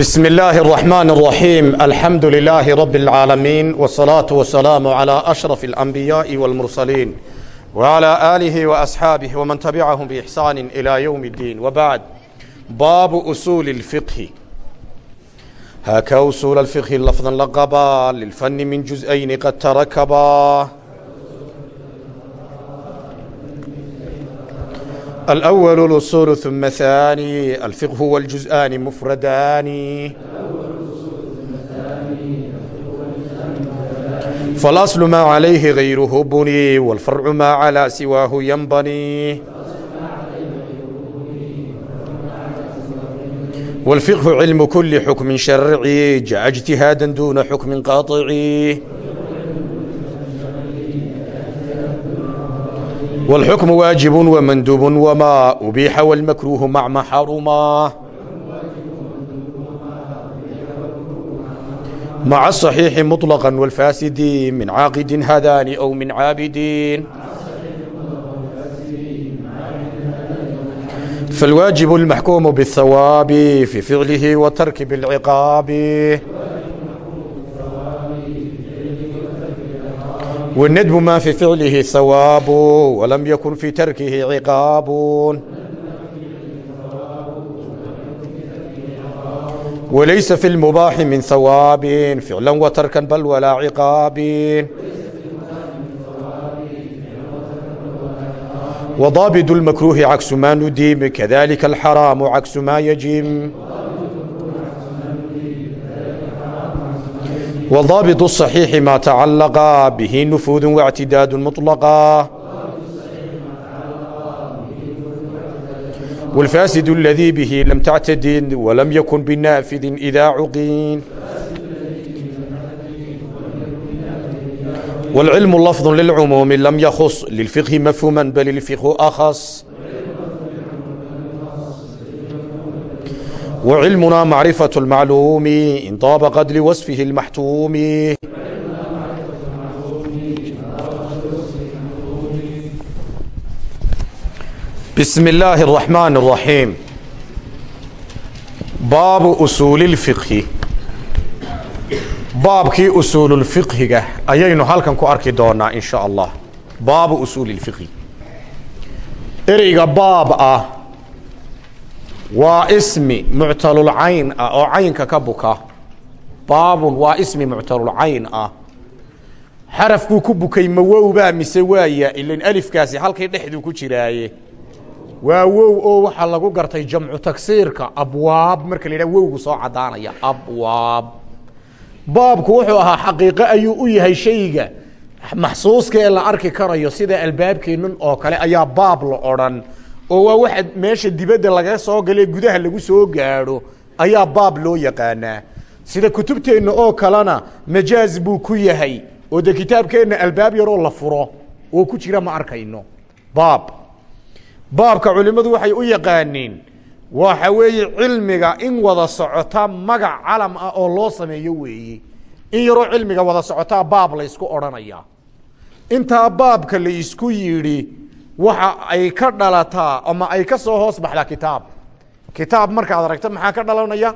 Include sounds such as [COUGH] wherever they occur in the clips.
بسم الله الرحمن الرحيم الحمد لله رب العالمين والصلاة والسلام على أشرف الأنبياء والمرسلين وعلى آله وأصحابه ومن تبعهم بإحسان إلى يوم الدين وبعد باب أصول الفقه هكا أصول الفقه لفظا لقبا للفن من جزئين قد تركبا الأول الأصول ثم ثاني الفقه والجزآن مفردان فالأصل ما عليه غيره بني والفرع ما على سواه ينبني والفقه علم كل حكم شرعي جاء اجتهادا دون حكم قاطعي والحكم واجب ومندوب وما أبيح والمكروه مع ما حرما مع الصحيح مطلقا والفاسد من عاقد هذان أو من عابدين فالواجب المحكوم بالثواب في فعله وترك بالعقاب والندب ما في فعله ثواب ولم يكن في تركه عقاب وليس في المباح من ثواب فعلا وتركا بل ولا عقاب وضابط المكروه عكس ما نديم كذلك الحرام عكس ما يجب وضابط الصحيح ما تعلق به نفوذ واعتداد مطلقا والفاسد الذي به لم تعتد ولم يكن بنافذ إذا عقين والعلم لفظ للعموم لم يخص للفقه مفهوما بل الفقه أخص وعلمنا معرفة المعلوم إن طابقت لوصفه المحتوم بسم الله الرحمن الرحيم باب أصول الفقه baabkii usuululfiqhiga ayaynu halkan ku arki doonaa in sha allah baabu usuuli lfiqhi ereyga baab ah waa ismi muctalulcayn ah oo caynka ka buka. Baabun waa ismi muctalulcayn ah. Xarafkuu ku bukay ma wowbaa mise waaya? Ilan alifkaasi halkii dhexduu ku jiraaye. Waa wow oo waxaa lagu gartay jamcu tagsiirka abwaab. Marka la yidhaha wowgu soo caddaanaya abwaab. Baabku wuxuu ahaa xaqiiqo ayuu u yahay shayga. Maxsuuska ee la arki karayo sida albaabkeenun oo kale ayaa baab la odhan oo waa waxa meesha dibadda laga soo gale gudaha lagu soo gaadho ayaa baab loo yaqaanaa. Sida kutubteenna oo kalena majaaz buu ku yahay oo de kitaabkeenna albaab yaroo la furo oo ku jira ma arkayno. Baab. Baabka culimmadu waxay u yaqaaniin waxa weeye cilmiga in wada socota magac calam ah oo loo sameeyo weeye in yaroo cilmiga wada socotaa baab la ysku odhanayaa. Intaa baabka la isku yidhi waxa ay ka dhalataa ama ay ka soo hoos baxdaa kitaab. Kitaab markaad aragto maxaa ka dhalanaya?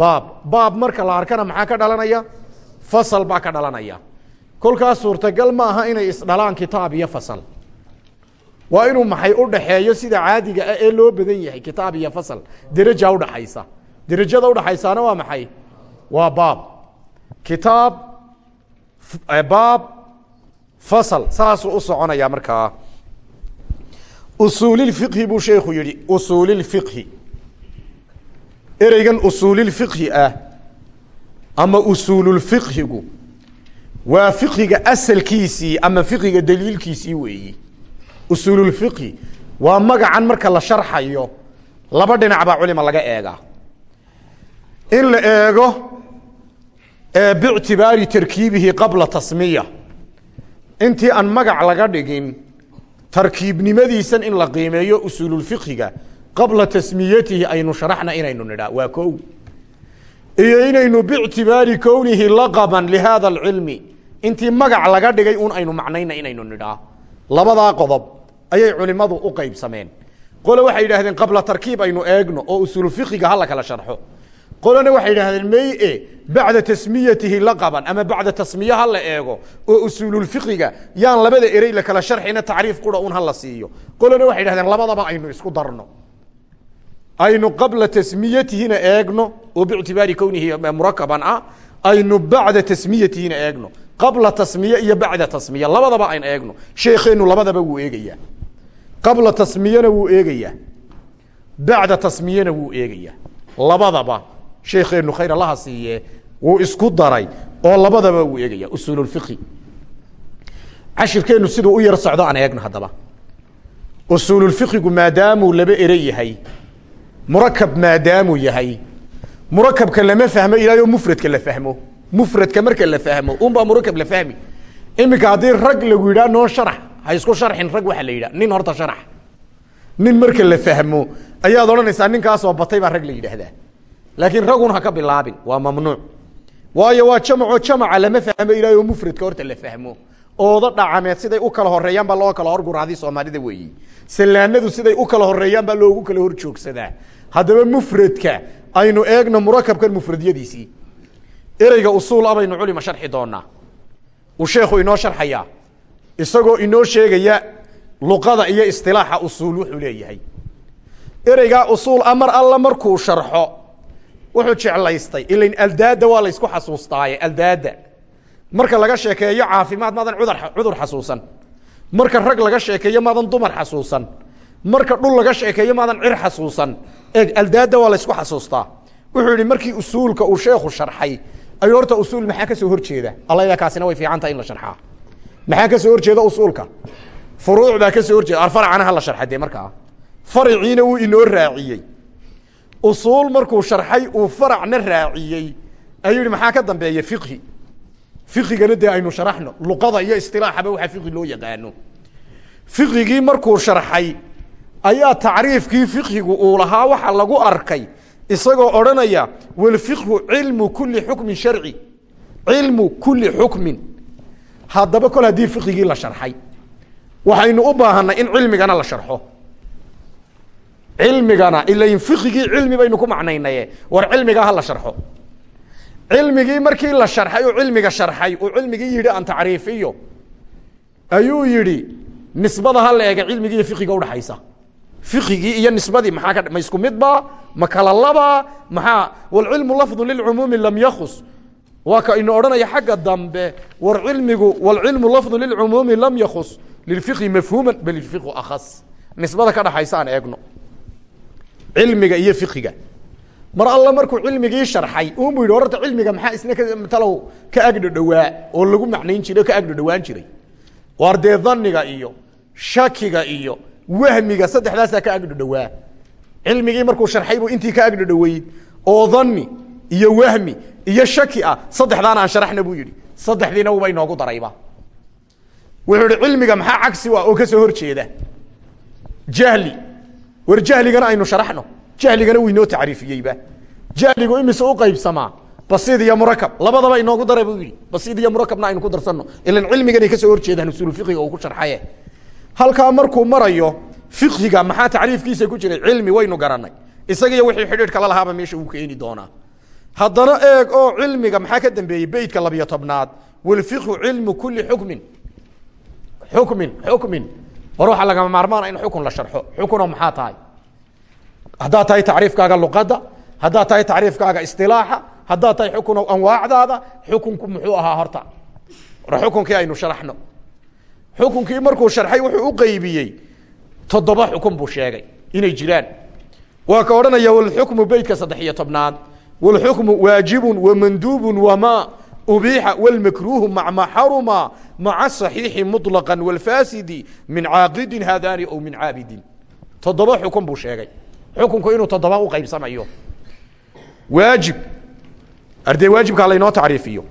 Baab. Baab marka la arkana maxaa ka dhalanaya? Fasal baa ka dhalanaya. Kolkaas suurtagal ma aha inay isdhalaan kitaab iyo fasal. Waa inuu maxay udhaxeeyo sida caadiga ah ee loo badan yahay kitaab iyo fasal. Deraja udhaxaysa derajada udhaxaysaana waa maxay? Waa baab. Kitaab baab fasal. Saasuu u soconaya markaa usuulilfiqhi buu sheekhu yihi usuulilfiqhi ereygan usuulilfiqhi ah ama usuululfiqhigu waa fiqhiga asalkiisii ama fiqhiga daliilkiisii weeyi. Usuululfiqhi waa magacan marka la sharxayo laba dhinac baa culima laga eegaa. In la eego bictibaari tarkiibihi qabla tasmiya. Intii aan magac laga dhigin tarkiibnimadiisan in la qiimeeyo usuululfiqhiga qabla tasmiyatihi aynu sharaxna inaynu nidhaa waa kow. Iyo inaynu bictibaari kownihi laqaban lihaada alcilmi intii magac laga dhigay un aynu macnayna inaynu nidhaa labadaa qodob ayay culimadu u qaybsameen. Qole waxay yidhaahdeen qabla tarkiib aynu eegno oo usuulfiqiga hala kala sharxo qolana waxay idhahdeen meye bacda tasmiyatihi la qaban ama bacda tasmiye ha la eego oo usuululfiqiga yaan labada erey la kala sharxina tacriif qura un ha la siiyo. Qolana waxay idhahdeen labadaba aynu isku darno. Aynu qabla tasmiyatihina eegno oo bictibaari kownihi murakaban ah aynu bacda tasmiyatihina eegno. Qabla tasmiye iyo bacda tasmiye labadaba aynu eegno. Sheekeenu labadaba wuu eegayaa. Qabla tasmiyena wuu eegayaa. Bacda tasmiyena wuu eegayaa. Labadaba sheekeenu khayr allaha siiye wuu isku daray oo labadaba wuu eegaya usuululfiqi cashirkeenu siduu u yar socdo aan eegno haddaba. Usuululfiqigu maadaamuu laba ere yahay murakab maadaamuu yahay. Murakabka lama fahmo ilaayo mufradka la fahmo. Mufradka marka la fahmo unbaa murakab la fahmi. Iminka haddii rag lagu yidhaha noo sharax ha isku sharxin rag waxaa la yidhaha nin horta sharax. Nin marka la fahmo ayaad odhanaysaa ninkaasoo batay baa rag la yidhaahdaa laakiin ragun ha ka bilaabin. Waa mamnuuc. Waayo waa jamacoo jamaca lama fahmo ilaayo mufradka horta la fahmo. Ooda dhacameed siday u kala horeeyaan baa loo kala horguraadii soomaalida weeyi. Salaanadu siday u kala horeeyaan baa loogu kala hor haddaba mufradka aynu eegno murakabkan mufradyadiisii ereyga usuul a baynu culima sharxi doonaa uu sheekhu inoo sharxayaa. Isagoo inoo sheegaya luqada iyo istilaaxa usuul wuxuu leeyahay. Ereygaa usuul a mar alla markuu sharxo wuxuu jeclaystay. Ilain aldaada waa laysku xasuustaaye aldaada. Marka laga sheekeeyo caafimaad maadan udar cudur xasuusan. Marka rag laga sheekeeyo maadan dumar xasuusan. Marka dhul laga sheekeeyo maadan cir xasuusan. Eeg aldaada waa laysku xasuustaa. Wuxuu yihi markii usuulka uu sheekhu sharxay ayuu horta usuul maxaa ka soo horjeeda alla kaasina way fiican tahay in la sharxaa. Maxaa ka soo horjeeda usuulka? Furuuc baa ka soo horjeeda arfarcana ha la sharxa dee markaa. Fariciina wuu inoo raaciyey usuul markuu sharxay uu faracna raaciyey. Ayuu maxaa ka dambeeya fiqhi? Fiqigana dee aynu sharaxno. Luqada iyo istilaaxaba waxaa fiqi loo yaqaano. Fiqigii markuu sharxay ayaa tacriifkii fiqhigu uu lahaa waxa lagu arkay isagoo odhanaya walfiqhu cilmu kuli xukmin sharci. Cilmu kuli xukmin. Haddaba kol haddii fiqigii la sharxay waxaynu u baahanay in cilmigana la sharxo cilmigana ilain fiqigii cilmi baynu ku macnaynaye. War cilmigaa ha la sharxo. Cilmigii markii la sharxay oo cilmiga sharxay uu cilmigii yidhi aan tacriifiyo. Ayuu yidhi nisbada ha la eega cilmigii iyo fiqiga udhaxaysa fiqigii iyo nisbadii maxaa ka ma isku midba ma kala laba maxaa walcilmu lafdu lilcumuumi lam yakus waa ka inu odhanaya xagga dambe war cilmigu walcilmu lafdu lilcumuumi lam yakus lilfiqhi mafhuuman bal ilfiqhu akhas. Nisbada ka dhaxaysa aan eegno cilmiga iyo fiqiga mar alla markuu cilmigii sharxay unbu yidhi horta cilmiga maxaa isna katalow ka agdhodhowaa oo lagu macnayn jiray ka agdhodhowaan jiray? Waar dee daniga iyo shakiga iyo wahmiga saddexdaasaa ka agdhodhowaa cilmigii markuu sharxay buu intii ka agdhodhoweyd oo dani iyo wahmi iyo shaki ah saddexdaana aan sharaxna buu yidhi. Saddexdiina uba inoogu darayba. Wuxuu ihi cilmiga maxaa cagsi u oo ka soo horjeeda jahli war jahligana aynu sharaxno. Jahligana wuu inoo tacriifiyeyba jahligu imise u qaybsamaa basid iyo murakab labadaba inoogu dara buu yihi basid iyo murakabna aynu ku darsano ilan cilmiganay ka soo horjeedaan usuulfiqiga uu ku sharxaye. Halkaa markuu marayo fiqhiga maxaa tacriifkiisa ku jiray? Cilmi waynu garanay isagiyo wixii xidhiidh kala lahaaba meesha uu keeni doonaa. Haddana eeg oo cilmiga maxaa ka dambeeyey beytka labiyo tobnaad? Walfiqhu cilmu kuli xukmin. Xukmin xukmin war waxaa lagama maarmaana in xukun la sharxo. Xukunoo maxaa tahay? Haddaad tahay tacriifkaaga luqadda haddaad tahay tacriifkaaga istilaaxa haddaad tahay xukunow anwaacdaada xukunku muxuu ahaa horta. Xukunkii aynu sharaxno xukunkii markuu sharxay wuxuu u qeybiyey toddoba xukun buu sheegay inay jiraan. Waa ka odhanaya walxukmu beytka saddex iyo tobnaad walxukmu waajibun wamanduubun wama ubiixa wlmakruuhu mac ma xaruma maca صaxiixi muطlaqa wاlfaasidi min caaqidin haadani ow min caabidin toddoba xukun buu sheegay xukunku inuu toddoba u qaybsamayo waajib ardee waajibkaa laynoo tacriifiyo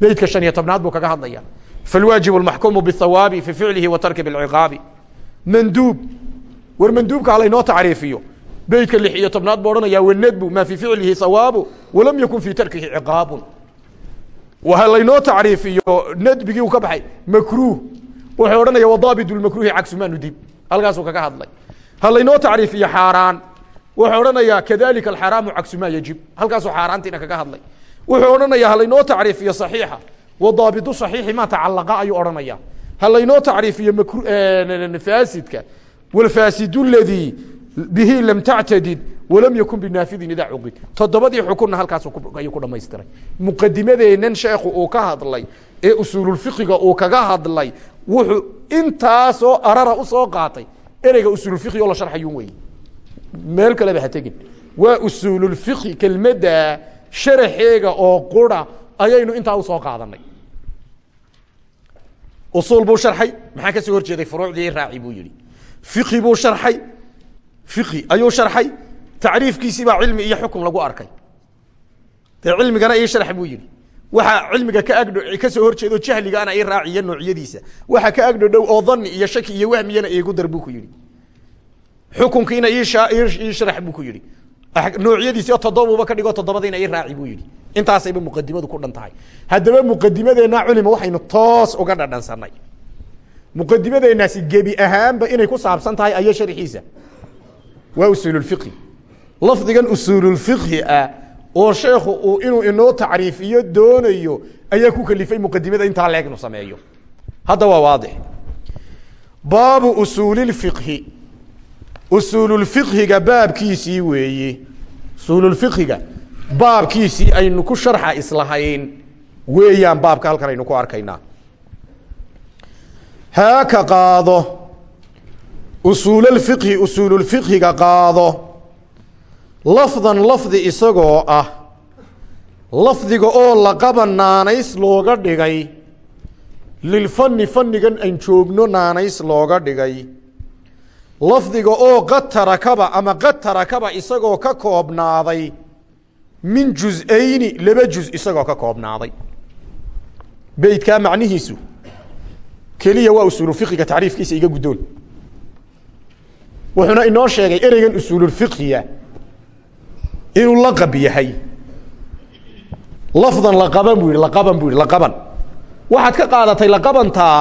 beytka shan iyo tobnaad buu kaga hadlaya falwaajib اmaxkumu bاthawaabi fi ficlihi wa tarki bاlciqaabi manduub war manduubkaa laynoo tacriifiyo beytka lix iyo tobnaad buu odhanaya wanadbu ma fii ficlihi hawaabu walam yakun fii tarkihi ciqaabun waa laynoo tacriifiyo nadbigii uu ka baxay makruuh. Wuxuu odhanaya wadaabit lmakruuhi cagsu ma nudib. Halkaasuu kaga hadlay. Ha laynoo tacriifiyo xaaraan. Wuxuu odhanayaa kadalika alxaraamu cagsu maa yajib. Halkaasuu xaaraantiina kaga hadlay. Wuxuu odhanayaa halaynoo tacriifiyo saxiixa. Wadaabitu saxiixi maa tacalaqa ayuu odhanaya halaynoo tacriifiyo faasidka. Walfaasidu ladii bihi lam tactadid walam yakun binaafidin idaa cuqid toddobadii xukunna halkaas ayuu ku dhamaystiray muqadimadeennan sheekhu uu ka hadlay ee usuululfiqiga uu kaga hadlay wuxuu intaasoo arara u soo qaatay. Ereyga usuululfiqi oo la sharxayun wey meel kaleba ha tegin. Waa usuululfiqi kelmadda sharaxeega oo qura ayaynu intaa u soo qaadanay. Usuul buu sharxay maxaa ka soo hor jeeday furuucdii raaci buu yihi fiqi buu sharxay. Fiqi ayuu sharxay tacriifkiisii baa cilmi iyo xukum lagu arkay. Dee cilmigana ii sharx buu yihi waxaa cilmiga ka agdho ka soo hor jeedo jahligaana ii raaciya noocyadiisa. Waxa ka agdho dhow oo dani iyo shaki iyo wahmiyana iigu dar buu ku yihi xukunkiina ii sharax buu ku yihi noocyadiisi oo toddobuba ka dhigo toddobadiina ii raaci buu yihi intaasayba muqadimadu ku dhan tahay. Haddaba muqadimadeenna culima waxaynu toos uga dhadhansanay muqadimadeenaasi gebi ahaanba inay ku saabsan tahay ayo sharxiisa waa usuululfiqhi lafdigan usuululfiqhi ah oo sheekhu uu inuu inoo tacriifiyo doonayo ayaa ku kalifay muqadimada intaa leeg inu sameeyo. Hadda waa waadix. Baabu usuulilfiqhi usuululfiqhiga baabkiisii weeye. Usuululfiqhiga baabkiisii aynu ku sharxa islahayn weeyaan baabka halkan aynu ku arkaynaa. Haaka qaado. Usuulalfiqhi usuululfiqhiga qaado lafdan lafdi isagoo ah. Lafdiga oo laqaba naanays looga dhigay. Lilfani fanigan aan joogno naanays looga dhigay. Lafdiga oo qad tarakaba ama qad tarakaba isagoo ka koobnaaday. Min juz-ayni laba juz isagoo ka koobnaaday. Beydkaa macnihiisu. Keliya waa usuulufiqiga tacriifkiisa iga guddoon. Wuxuuna inoo sheegay ereygan usuululfiqhiya inuu laqab yahay. Lafdan laqaban buu laqaban buu laqaban. Waxaad ka qaadatay laqabantaa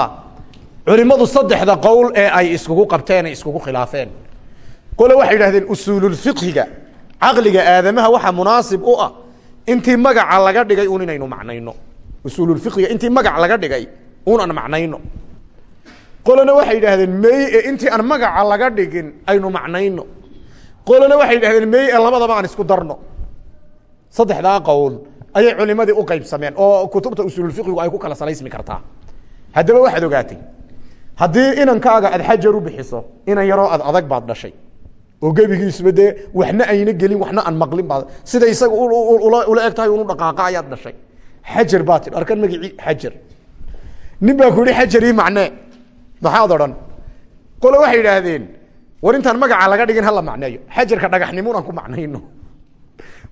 culimadu saddexda qowl ee ay iskugu qabteen ay khilaafeen. Qole waxay yidhahdeen usuululfiqhiga caqliga aadamaha waxaa munaasib u ah. Intii magaca laga dhigay un inaynu macnayno. Usuululfiqhiga intii magac laga dhigay un aan macnayno. Qolena waxay yidhaahdeen mey intii aan magaca laga dhigin aynu macnayno qolena waxay yidhahdeen mey e labadaba aan isku darno. Saddexdaa qowl ayay culimadii u qaybsameen oo kutubta usuululfiqhigu ay ku kala salaysmi kartaa. Haddaba waxaad ogaatay haddii inankaaga aad xajar u bixiso inan yaroo ad adag baad dhashay oo gebigiisuba dee waxna ayna gelin waxna aan maqlin baad sida isaga ula eg tahay unu dhaqaaqa ayaad dhashay. Xajar baa tidhi arkan magicii xajar. Nin baa ku yihi xajar ii macnee. Maxaad odhan? Qole waxay yidhaahdeen war magaca laga dhigin hala macneeyo. Xajarka dhagaxnimun aan ku macnayno.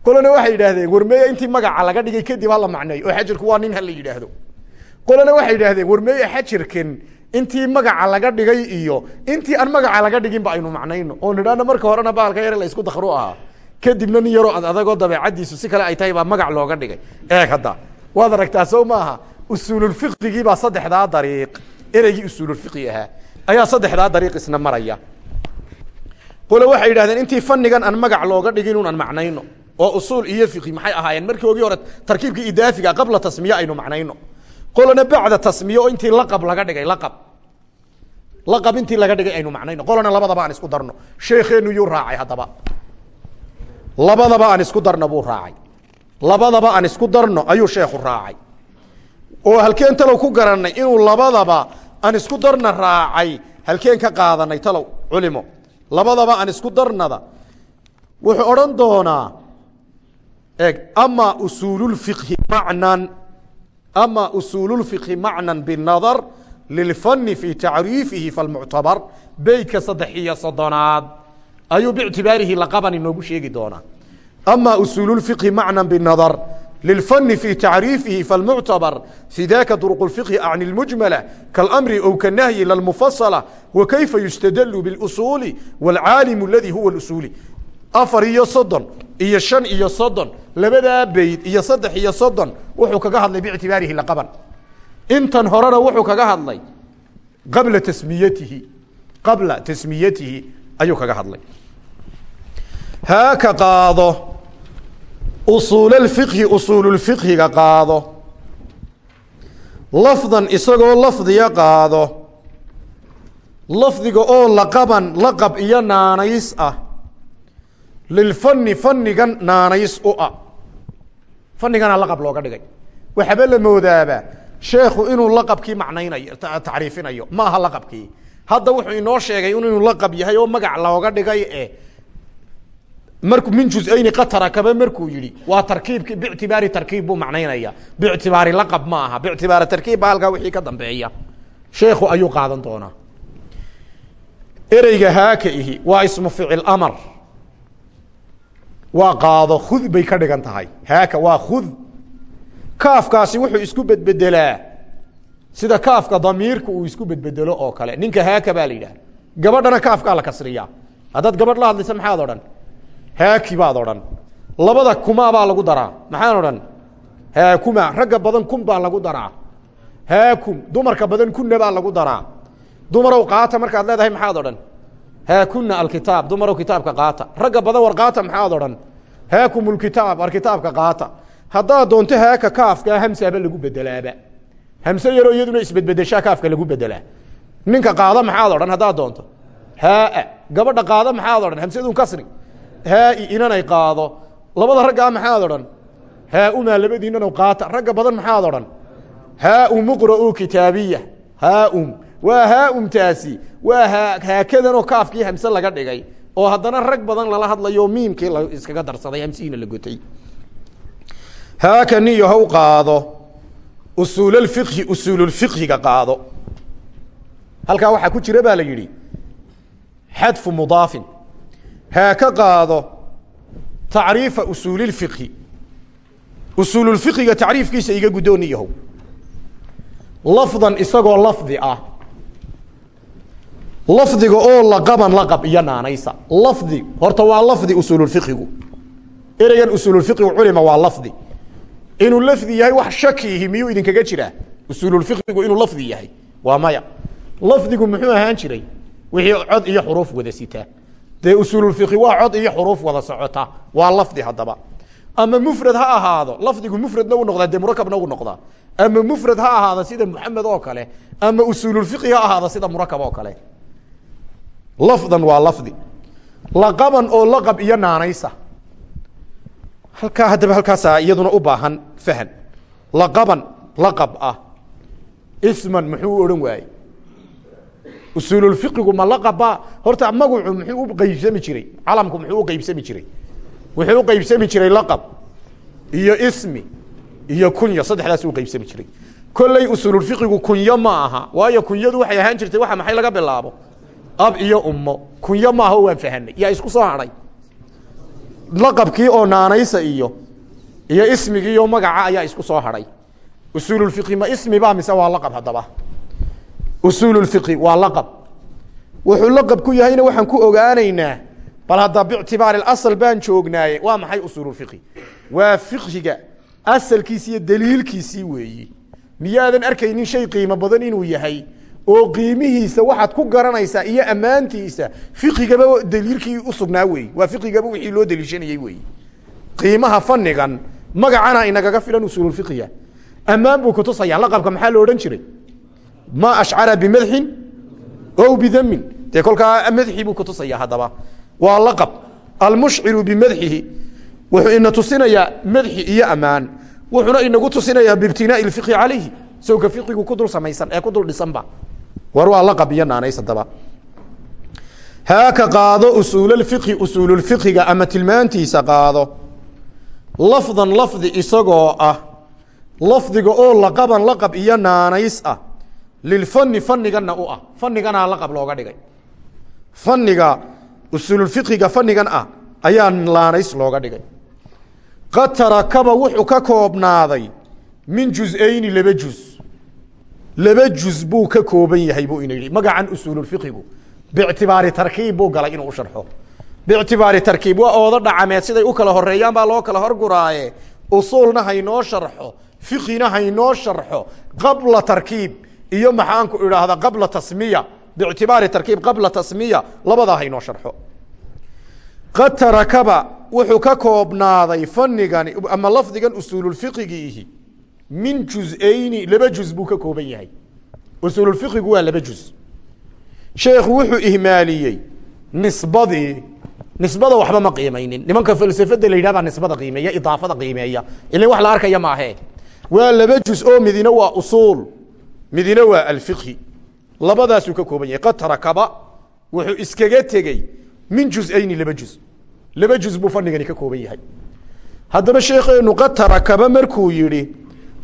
Qolena waxay yidhaahdeen warmeeye intii magaca laga dhigay kadib hala macneeyo. Oo xajarku waa nin hala yidhaahdo. Qolena waxay yidhaahdeen warmeeye xajarkan intii magaca laga dhigay iyo intii aan magaca laga dhiginba aynu macnayno. Oo nidhaana marka horena baalka yare la isku dakru ahaa kadibna nin yaroo ad adagoo dabeecadiisu si kale ay tahay baa magac looga dhigay. Eeg hadda. Waad aragtaa sow maaha usuululfiqigii baa saddexdaa dariiq ereygii usuululfiqi ahaa. Ayaa saddexdaa dariiq isna maraya qole waxay yidhahdeen intii fanigan aan magac looga dhigin un aan macnayno oo usuul iyo fiqi maxay ahaayeen? Markii ogii hore tarkiibkii idaafiga qabla tasmiye aynu macnayno. Qolana bacda tasmiye oo intii laqab laga dhigay laqab. Laqab intii laga dhigay aynu macnayno. Qolana labadaba aan isku darno. Sheekeenu yuu raacay haddaba. Labadaba aan isku darno buu raacay. Labadaba aan isku darno ayuu sheekhu raacay. Oo halkeen talow ku garanay inuu labadaba aan isku darna raacay halkeen ka qaadanay talow culimo labadaba aan isku darnada. Wuxuu odhan doonaa eg ama usuululfiqhi macnan ama usuululfiqhi macnan binadar lilfani fi tacriifihi falmuctabar beydka saddex iyo soddonaad. Ayuu bictibaarihi laqaban inoogu sheegi doonaa. Ama usuululfiqhi macnan binadar للفن في تعريفه فالمعتبر في ذاك طرق الفقه عن المجملة كالأمر أو كالنهي للمفصلة وكيف يستدل بالأصول والعالم الذي هو الأصول أفر إيا صدن إيا شن إيا صدن لبدا بيت إيا صدح إيا صدن وحو كقهد لي باعتباره لقبا انت انهرنا وحو كقهد لي قبل تسميته قبل تسميته أيو كقهد لي haaka qaado usuulalfiqhi usuululfiqhiga qaado. Lafdan isagoo lafdiga qaado. Lafdiga oo laqaban laqab iyo naanays ah. Lilfani fanigan naanays u ah. Fanigana laqab looga dhigay. Waxaba la moodaaba. Sheekhu inuu laqabkii macnaynayo tacriifinayo ma aha laqabkii. Hadda wuxuu inoo sheegay inuu laqab yahay oo magac looga dhigay e markuu min juzayni qatarakaba markuu yihi waa tarkiibki bictibaari tarkiib buu macnaynaya. Bictibaari laqab ma aha. Bictibaari tarkiib ba halkaa wixii ka dambeeya. Sheekhu ayuu qaadan doonaa. Ereyga haaka ihi waa ismu ficil amar. Waa qaado khud bay ka dhigan tahay. Haaka waa khud. Kaafkaasi wuxuu isku bedbedelaa. Sida kaafka damiirka uu isku bedbedelo oo kale. Ninka haaka baa la yidhaha gabadhana kaafkaa la kasriyaa. Haddaad gabadh la hadlaysa maxaad odhan haaki baad odhan labada kumaa baa lagu daraa. Maxaan odhan? Haakuma ragga badan kun baa lagu daraa. Haakum dumarka badan kuna baa lagu daraa. Dumarow qaata markaad leedahay maxaad odhan? Haakuna alkitaab dumarow kitaabka qaata. Ragga badan war qaata maxaad odhan? Haakum lkitaab war kitaabka qaata. Haddaad doonto haaka kaafkaa hamsaaba lagu bedelaaba hamse yaroo iyaduna isbedbedeshaa kaafka lagu bedelaa ninka qaada maxaad odhan haddaad doonto? Haaa gabadha qaada maxaad odhan? Hamsadun kasri haai inanay qaado labada raggaa maxaad odhan? Haauma labadiinano qaata. Ragga badan maxaad odhan? Haaum uqra'u kitaabiya. Haaum waa haaumtaasi waa haakadanoo kaafkii hamse laga dhigay. Oo haddana rag badan lala hadlayo miimkii la iskaga darsaday hamsihiina la gotay. Haaka niyo haw qaado. Usuulalfiqhi usuululfiqhiga qaado. Halkaa waxaa ku jira baa la yidhi xadfu mudaafin haaka qaado tacriifa usuulilfiqhi usuululfiqhiga tacriifkiisa iga guddooni yahow lafdan isagoo lafdi ah. Lafdiga oo laqaban laqab iyo naanaysa. Lafdi horta waa lafdi usuululfiqhigu ereygan usuululfiqhigu culima waa lafdi. Inuu lafdi yahay wax shakiihi miyuu idinkaga jiraa? Usuululfiqhigu inuu lafdi yahay. Waa maya. Lafdigu muxuu ahaan jiray? Wixii cod iyo xuruuf wada sitaa dee usuululfiqhi waa cod iyo xuruuf wada socota. Waa lafdi haddaba. Ama mufrad ha ahaado lafdigu mufradna u noqdaa dee murakabna u noqdaa. Ama mufrad ha ahaado sida muxamed oo kale ama usuululfiqhi ha ahaado sida murakab oo kale. Lafdan waa lafdi. Laqaban oo laqab iyo naanaysa. Halkaa haddaba halkaasaa iyaduna u baahan fahan. Laqaban laqab ah. Isman muxuu u odhan usuululfiqigu ma laqaba horta magacu muxuu u qeybsami jiray. Calamku muxuu u qeybsami jiray. Wuxuu u qeybsami jiray laqab iyo ismi iyo kunya. Saddexdaas u qeybsami jiray. Kolley usuululfiqigu kunyo ma aha. Waayo kunyadu waxay ahaan jirtay waxa maxay laga bilaabo? Ab iyo ummo. Kunyo maaha o waan fahanay. Yaa isku soo hadhay laqabkii oo naanaysa iyo iyo ismigii iyo magaca ayaa isku soo hadhay usuululfiqi ma ismi ba mise waa laqab haddaba usuululfiqi waa laqab. Wuxuu laqab ku yahayna waxaan ku ogaanaynaa bal hadda bictibaari asl baan joognaaye waa maxay usuululfiqi waa fiqhiga asalkiisi daliilkiisii weeyi. Miyaadan arkaynin shay qiimo badan inuu yahay oo qiimihiisa waxaad ku garanaysaa iyo ammaantiisa fiqigaba daliilkii usugnaa wey waa fiqigaba wixii loo daliishanayey wey qiimaha fanigan magacana inagaga filan usuululfiqiga ammaan buu kutusaya laqabka maxaa lo odhan jiray ma ashcara bimadxin o bidamin dee kolkaa madxi buu kutusaya haddaba. Waa laqab. Almushciru bimadxihi wuxuu ina tusinayaa madxi iyo ammaan. Wuxuuna inagu tusinayaa biibtinaa'i fiqhi calayhi. Sawka fiqigu ku dul samaysan ee ku dul dhisanba war waa laqab iyo naanays haddaba. Haaka qaado usuulalfiqhi usuululfiqhiga ama tilmaantiisa qaado. Lafdan lafdi isagoo ah. Lafdiga oo laqaban lilfani fanigana u ah faniganaa laqab looga dhigay. Faniga usuululfiqhiga fanigan ah ayaa naanays looga dhigay. Qad tarakaba wuxuu ka koobnaaday min juzayni laba juz. Laba juz buu ka kooban yahay buu ina yidhi. Magacan usuululfiqigu biictibaari tarkiib buu galay inuu u sharxo. Biictibaari tarkiib waa oodo dhacameed. Siday u kala horeeyaan baa loo kala horguraaye. Usuulna haynoo sharxo. Fiqina haynoo sharxo. Qabla tarkiib iyo maxaanku idhaahda qabla tasmiya biictibaari tarkiib qabla tasmiya labadaa haynoo sharxo. Qad tarakaba wuxuu ka koobnaaday fanigani ama lafdigan usuululfiqigiihi min juzayni laba juz buu ka kooban yahay. Usuululfiqigu waa laba juz. Sheekhu wuxuu ihmaaliyey nisbadii nisbada waxba ma qiimaynin. Nimanka falsafada la yidhah baa nisbada qiimeeya idaafada qiimeeya. Ilan wax la arkaya maahe. Waa laba juz oo midina waa usuul midina waa alfiqhi. Labadaasuu ka kooban yahay. Qad tarakaba wuxuu iskaga tegey min juzayni laba juz. Laba juz buu fanigani ka kooban yahay. Haddaba sheekeenu qad tarakaba markuu yidhi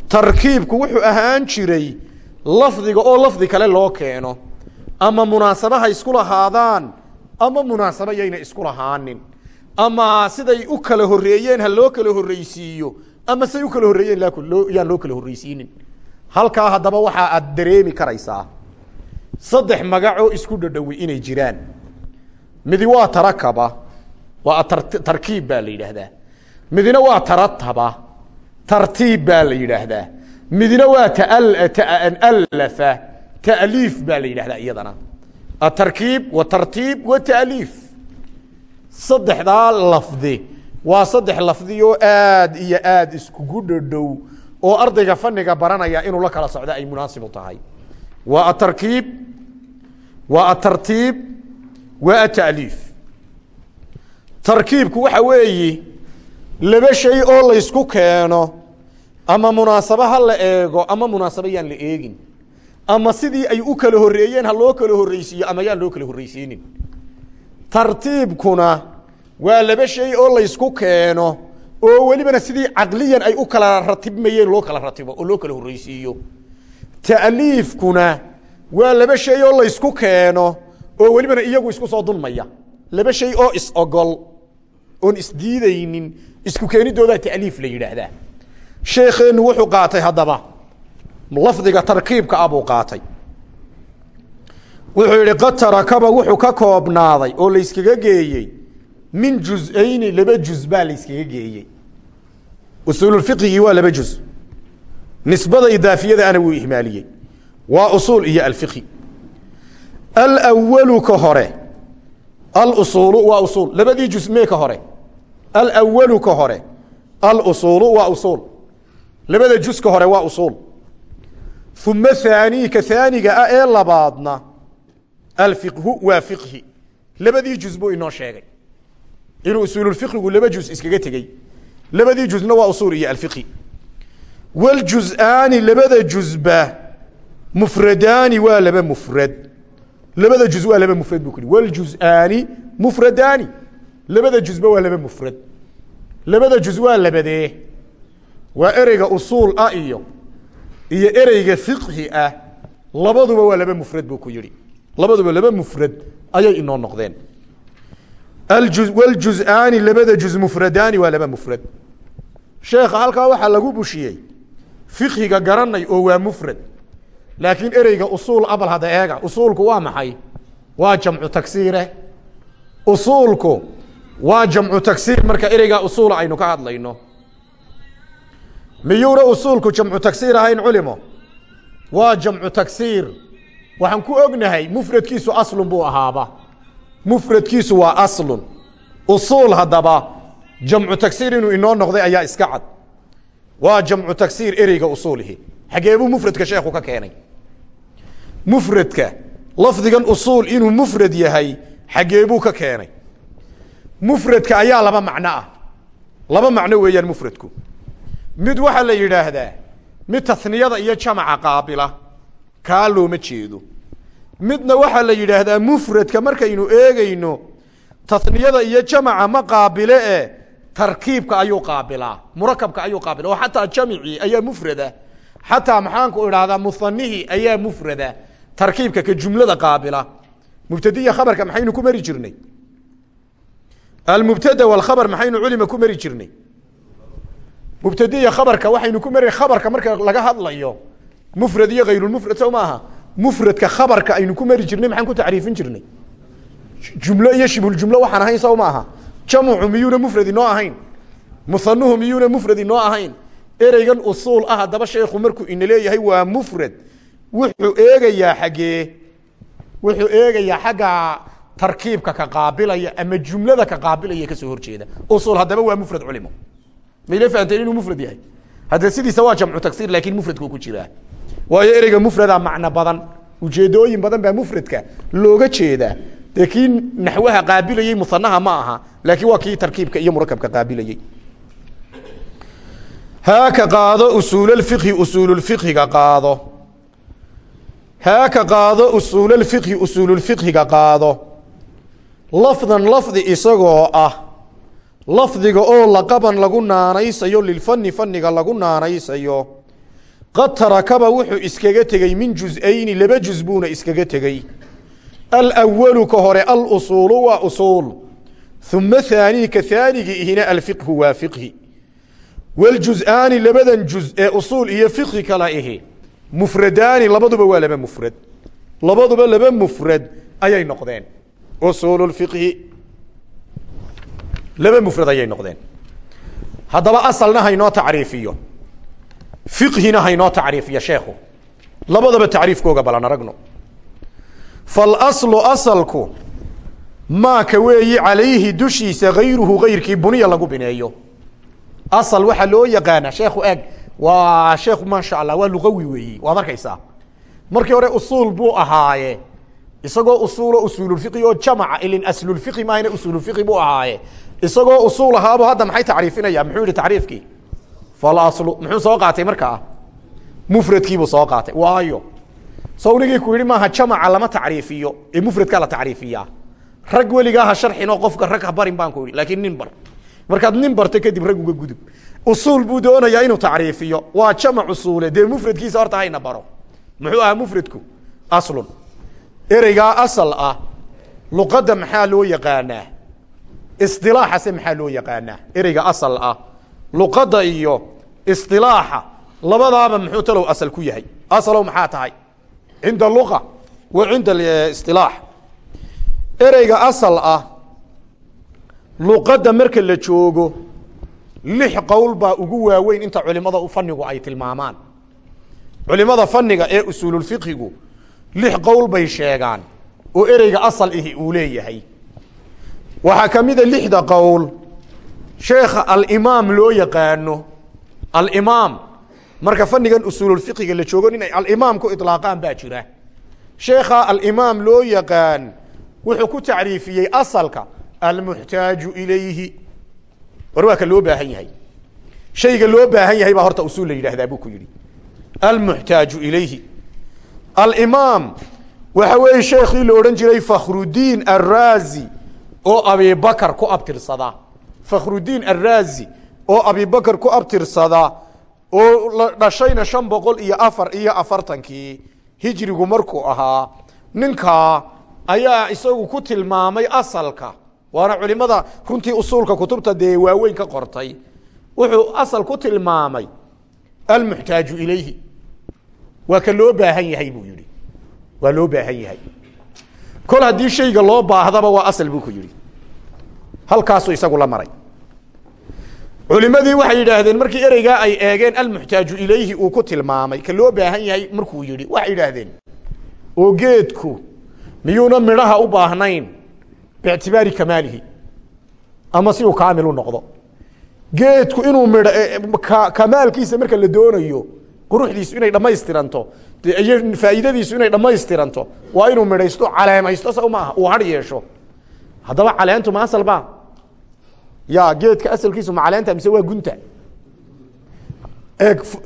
tarkiibku wuxuu ahaan jiray lafdiga oo lafdi kale loo keeno. Ama munaasabaha isku lahaadaan ama munaasabo yayna isku lahaanin. Ama siday u kala horeeyeen ha loo kala horreysiiyo ama say u kala horreeyeen yaan loo kala horreysiinin halkaa haddaba waxaa aad dareemi karaysaa saddex magacoo isku dhadhowi inay jiraan. Midi waa tarakaba waa tarkiib baa la yidhaahdaa. Midina waa tarataba tartiib baa la yidhaahdaa. Midina waa taalafa taaliif baa la yidhahdaa iyadana. Atarkiib watartiib wataaliif saddexdaa lafdi waa saddex lafdi aad iyo aad iskugu dhadhow oo ardayga faniga baranaya inuu la kala socdo ay munaasibu tahay. Waa atarkiib waa atartiib waa ataaliif tarkiibku waxa weeyi laba shay oo laysku keeno ama munaasabo ha la eego ama munaasabo yaan la eegin ama sidii ay u kala horeeyeen ha loo kala horreysiiyo ama yaan loo kala horreysiinin tartiibkuna waa laba shay oo laysku keeno oo welibana sidii caqliyan ay u kala ratibmayeen loo kala ratibo oo loo kala horreysiiyo ta'liifkuna waa laba shay oo laysku keeno oo welibana iyagu isku soo dulmaya. Laba shay oo is-ogol oon isdiidaynin isku keenidoodaa ta'liif la yidhaahdaa. Sheekeennu wuxuu qaatay haddaba lafdiga tarkiibka ah buu qaatay. Wuxuu yidhi qad tarakaba wuxuu ka koobnaaday oo layskaga geeyey min juzayni laba juz baa layskaga geeyey. Usuululfiqigii waa laba juz. Nisbada idaafiyada ana wuu ihmaaliyey. Waa usuul iyo alfiqhi. Alwalu ka hore. Alusuulu waa usuul. Labadii juz mee ka hore? Alwalu ka hore. Alusuulu waa usuul. Labada juz ka hore waa usuul. Uma haanii ka haaniga ah ee labaadna alfiqhu waa fiqhi. Labadii juz buu inoo sheegay inuu usuululfiqigu laba juz iskaga tegey labadii juzna waa usuul iyo alfiqi waljuz'aani labada juzba mufradaani waa laba mufrad. Labada juz waa laba mufrad buu ku yihi waljuz'aani mufradaani. Labada juzba waa laba mufrad. Labada juz waa labadee. Waa ereyga usuul ah iyo iyo ereyga fiqhi ah. Labaduba waa laba mufrad buu labaduba laba mufrad ayay inoo noqdeen wljuزaani labada juz mufradaani waa laba mufrad sheekha halkaa waxaa lagu bushiyey fiqhiga garanay oo waa mufrad laakiin ereyga usuul abal hadda eega usuulku waa maxay waa jamcu tagsiire usuulku waa jamcu tagsiir marka ereygaa usuula aynu ka hadlayno miyuuna usuulku jamcu tagsiir ahayn culimo waa jamcu tagsiir waxaan ku ognahay mufradkiisu aslun buu ahaaba mufradkiisu waa aslun. Usuul haddaba jamcu tagsiir inuu inoo noqday ayaa iska cad. Waa jamcu tagsiir ereyga usuulihi. Xagee buu mufradka sheekhu ka keenay. Mufradka lafdigan usuul inuu mufrad yahay xagee buu ka keenay. Mufradka ayaa laba macno ah. Laba macno weeyaan mufradku. Mid waxaa la yidhaahdaa mid taniyada iyo jamaca qaabila kaa looma jeedo midna waxaa la yidhaahdaa mufradka markaynu eegeyno taniyada iyo jamaca ma qaabile e tarkiibka ayuu qaabilaa murakabka ayuu qaabila oo xataa jamicii ayaa mufrada. Xataa maxaanku idhahdaa muhanihii ayaa mufrada tarkiibka ka jumlada qaabila. Mubtadiya khabarka maxaynu ku mari jirnay? Almubtada walkhabar maxaynu culima ku mari jirnay? Mubtadiya khabarka waxaynu ku mari khabarka marka laga hadlayo mufrad iyo hayrulmufrad sow maaha mufradka khabarka aynu ku mari jirnay maxaan ku tacriifin jirnay? Jumlo iyo shibhuljumlo waxaan ahayn sow maaha jamcu miyuuna mufrad inoo ahayn? Muhanuhu miyuuna mufrad inoo ahayn? Ereygan usuul ah haddaba sheekhu markuu ina leeyahay waa mufrad. Wuxuu eegayaa xaggee wuxuu eegayaa xagga tarkiibka ka qaabilaya ama jumlada ka qaabilaya ka soo horjeeda. Usul haddaba waa mufrad culimo. Mayla fahanteen inuu mufrad yahay? Hadda sidiisa waa jamcu tagsir laakin mufradku ku jiraa waayo ereyga mufrada macno badan. Ujeedooyin badan baa mufradka looga jeedaa. Dee kii naxwaha qaabilayey musanaha ma aha laakiin waa kii tarkiibka iyo murakabka qaabilayey haaka qaado usuulalfiqhi usuululfiqhiga qaado. Haaka qaado usuulalfiqhi usuululfiqhiga qaado. Lafdan lafdi isagoo ah lafdiga oo laqaban lagu naanaysayo lilfani faniga lagu naanaysayo qad tarakaba wuxuu iskaga tegey min juz-ayni laba juz buuna iskaga tegey. Alwalu ka hore alusuulu waa usuul. Uma haanii ka haanigi ihina alfiqhu waa fiqhi. Wاljuزaani labadan juz ee iyo fiqhi kala ihi. Mufradaani labaduba waa laba mufrad. Labaduba laba mufrad ayay noqdeen. Usuul fiqhi. Laba mufrad ayay noqdeen. Haddaba asalna haynoo tacriifiyo fiqhina haynoo tacriifiyo sheekhu. Labadaba tacriifkooga balan aragno falaslu asalku maaka weeyi calayhi dushiisa gayruhu gayrkii buniya lagu bineeyo. Asal waxaa loo yaqaana sheekhu eg waa sheekhu maasha allah waa luqawi weeyi waad arkaysaa. Markii hore usuul buu ahaaye isagoo usuulo usuululfiqi oo jamaca ilin aslulfiqi maahna usuululfiqi buu ahaaye. Isagoo usuul ahaabu hadda maxay tacriifinaya? Muxuu yihi tacriifkii falaslu muxuu soo qaatay markaa mufradkiibuu soo qaatay. Waayo. Sawnigii ku yihi maaha jamaca lama tacriifiyo. Ee mufradkaa la tacriifiyaa. Rag weligaa ha qofka rag ha barin baan ku yihi laakiin nin bar. Markaad nin barto kadib rag uga gudub. Usuul buu doonayaa inuu tacriifiyo. Waa jamac usuule dee mufradkiisa horta hayna baro. Muxuu ahaa mufradku? Aslun. Ereygaa asal ah. Luqadda maxaa loo yaqaanaa? Isilaaxase maxaa loo yaqaanaa? Ereyga asal ah luqadda iyo isilaaxa labadaaba muxuu talow asal ku yahay. Asalow maxaa tahay? Cinda luqa wa cinda isilaax ereyga asal ah luqadda marka la joogo lix qowl baa ugu waaweyn inta culimada fanigu ay tilmaamaan. Culimada faniga ee usuululfiqhigu lix qowl bay sheegaan oo ereyga asal ihi uu leeyahay. Waxaa ka mida lixda qowl sheekha alimaam loo yaqaano alimaam marka fanigan usuululfiqhiga la joogo inay alimaam ku ilaaqaan baa jira. Sheekha alimaam loo yaqaan wuxuu ku tacriifiyey asalka almuxtaaju ilayhi. War waa ka loo baahan yahay. Shayga loo baahan yahay baa horta usuul la yidhaahdaa buu ku yidhi. Almuxtaaju ilayhi. Alimaam waxa weeye sheekii la odhan jiray fakhrudiin araazi oo abibakar ku abtirsada fakhrudiin araazi oo abibakar ku abtirsada oo la dhashayna shan boqol iyo afar iyo afartankii hijrigu markuu ahaa ninkaa ayaa isagu ku tilmaamay asalka. Waana culimada runtii usuulka kutubta dee waaweyn ka qortay. Wuxuu asal ku tilmaamay almuxtaaju ilayhi. Waa ka loo baahan yahay buu yihi waa loo baahan yahay. Kol haddii shayga loo baahdaba waa asal buu ku yihi halkaasuu isagu la maray. Culimadii waxay yidhaahdeen markii ereygaa ay eegeen almuxtaaju ilayhi uu ku tilmaamay. Ka loo baahan yahay markuu yihi waxay yidhaahdeen oo geedku miyuuna midhaha u baahnayn bictibaari kamaalihi ama si uu kaamil u noqdo? Geedku inuu midho kamaalkiisa marka la doonayo quruxdiisu inay dhamaystiranto iyo faa'iidadiisu inay dhamaystiranto waa inuu midhaysto caleemaysto sa maaha uu har yeesho. Haddaba caleentu ma ya geedka asalkiisu ma caleenta mise waa gunta?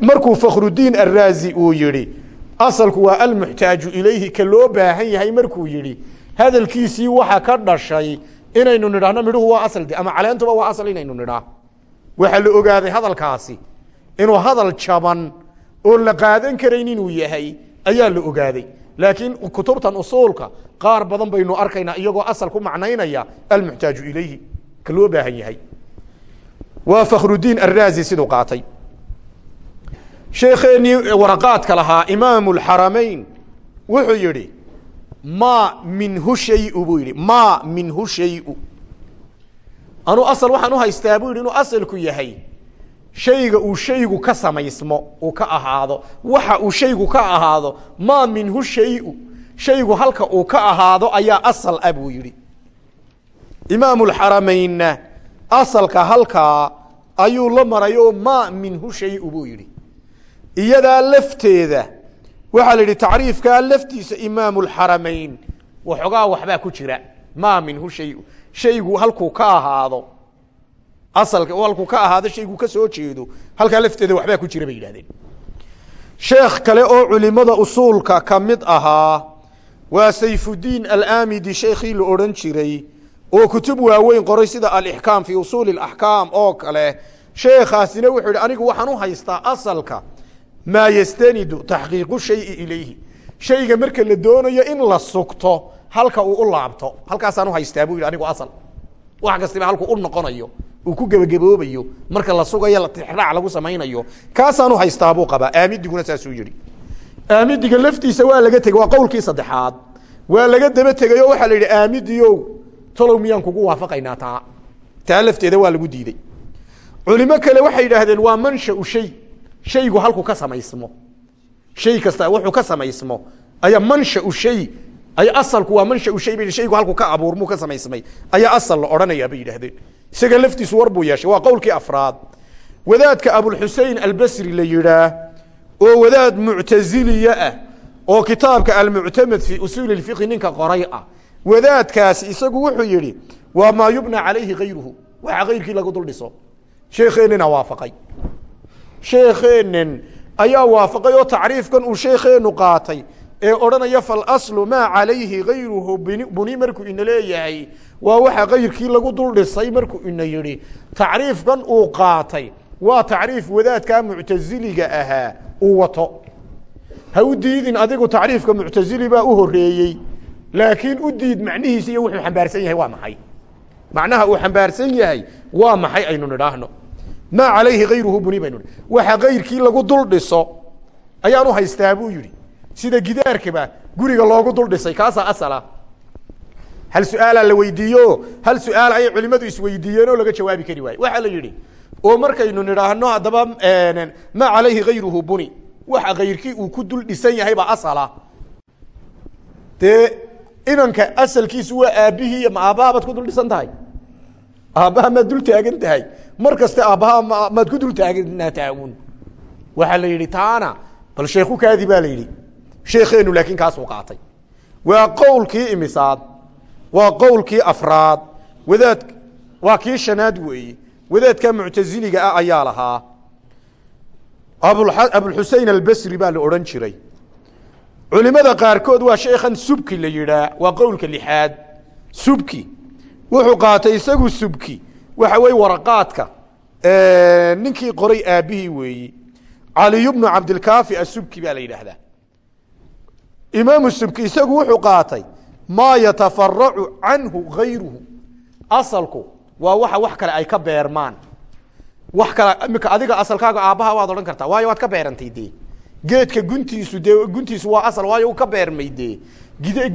Markuu fakhrudiin araazi uu yihi asalku waa almuxtaaju ilayhi ka loo baahan yahay markuu yihi hadalkiisii waxa ka dhashay inaynu nidhaahno midhuhu waa asal de ama caleentuba waa asal inaynu nidhaa waxaa la ogaaday hadalkaasi inuu hadal jaban oon la qaadan karayn inuu yahay ayaa la ogaaday. Laakiin kutubtan usuulka qaar badan baynu arkaynaa iyagoo asal ku macnaynaya almuxtaaju ka loo baahan yahay. Waa fakhrudiin araazi siduu qaatay. Sheekeenii waraqaadka lahaa imaamu lxaramayn wuxuu yihi ma minhu shayu buu ma minhu shayu. Anuu asal waxaan uhaystaa buu yihi inuu asalku yahay shayga uu shaygu ka samaysmo uu ka ahaado. Waxa uu shaygu ka ahaado maa minhu shayu. Shaygu halka uu ka ahaado ayaa asal ah buu yidhi imaamulxaramaynna asalka halkaa ayuu la maray oo maa minhu shayu buu yidhi. Iyadaa lafteeda waxaa la yidhi tacriifkaa laftiisa imaamulxaramayn waxoogaa waxbaa ku jira maa minhu shayu. Shaygu halkuu ka ahaado asalka halkuu ka ahaado shaygu ka soo jeedo halkaa lafteeda waxbaa ku jira bay yidhahdeen sheekh kale oo culimada usuulka ka mid ahaa waa sayfudiin alaamidi sheekhii la odhan jiray oo kutub waaweyn qoray sida alixkaam fii usuuli axkaam oo kale sheekhaasina wuxuu yihi anigu waxaan u haystaa asalka maa yastanidu taxqiiqu shayi ilayhi. Shayga marka la doonayo in la sugto halka uu u laabto. Halkaasaan uhaystaa buu yidhi anigu asal. Wax kastiba halkuu u noqonayo uu ku gebagaboobayo marka la sugayo latixraac lagu samaynayo. Kaasaan uhaystaa buu qabaa. Aamidiguna saasuu yihi aamidiga laftiisa waa laga tegey waa qowlkii saddexaad. Waa laga daba tegey waxaa la yidhi aamidiyow talow miyaan kugu waafaqaynaa taa. Taa waa lagu diidey culimo kale waxay yidhaahdeen waa manshau shay. Shaygu halku ka samaysmo. Shay kasta wuxuu ka samaysmo. Ayaa manshau shay. Ay asalku waa manshau shay ba shaygu halku ka abuurmuu ka samaysmay. Ayaa asal la odhanayaa bay yidhahdeen isaga laftiisu war buu yeeshay. Waa qowlkii afraad. Wadaadka abulxusein albasri la yidhaah oo wadaad muctaziliya ah oo kitaabka almuctamad fii usuuli fiqhi ninka qoray ah wadaadkaasi isagu wuxuu yihi waa maa yubna calayhi kayruhu waxa kayrkii lagu dul dhiso. Sheekheenina waafaqay. Sheekheenin ayaa waafaqay oo tacriifkan uu sheekheenu qaatay ee odhanaya falaslu maa calayhi kayruhu buni markuu ina leeyahay waa waxa kayrkii lagu dul dhisay markuu ina yihi tacriifkan uu qaatay waa tacriif wadaadkaa muctaziliga ahaa uu wato. Ha u diidin adigu tacriifka muctazili baa u horeeyey laakiin u diid macnihiisa iyo wuxuu xambaarsan yahay waa maxay? Macnaha uu xambaarsan yahay waa maxay aynu nidhaahno. Maa calayhi kayruhu buni baynu waxa kayrkii lagu dul dhiso ayaan u haystaa buu yihi sida gidaarkaba guriga loogu dul dhisay kaasaa asala. Hal su'aalaa la weydiiyo? Hal su'aal ayay culimadu isweydiiyeen oo laga jawaabi kari waaye waxaa la yidhi oo markaynu nidhaahno haddaba maa calayhi kayruhu buni. Waxa kayrkii uu ku dul dhisan yahay baa asala. Dee inanka asalkiisu waa aabbihii ma aabbaha baad ku dul dhisan tahay aabbaha maad dul taagan tahay mar kaste ma maad ku dul taagnataagun waxaa la yidhi taana bal sheekhu kaadi baa la yidhi. Sheekeenu laakiin kaasuu qaatay. Waa qowlkii imisaad waa qowlkii afraad. Wadaad waa kii shanaad weeye. Wadaadka muctaziliga ah ayaa lahaa. Abulxusein albasri baa la odhan jiray culimada qaarkood waa sheekhan subki la yidhaa waa qowlka lixaad. Subki. Wuxuu qaatay isagu subki. Waxa weye waraqaadka ninkii qoray aabbihii weeyi. Caliy bnu cabdilkaafi asubki baa la yidhaahdaa. Imaamu subki isagu wuxuu qaatay maa yatafaracu canhu gayruhu asalku waa waxa wax kale ay ka beermaan. Wax kale imika adiga asalkaaga aabbaha waad odhan kartaa waayo waad ka beerantay dee geedka guntiisu dee guntiisu waa asal waayo uu ka beermay dee.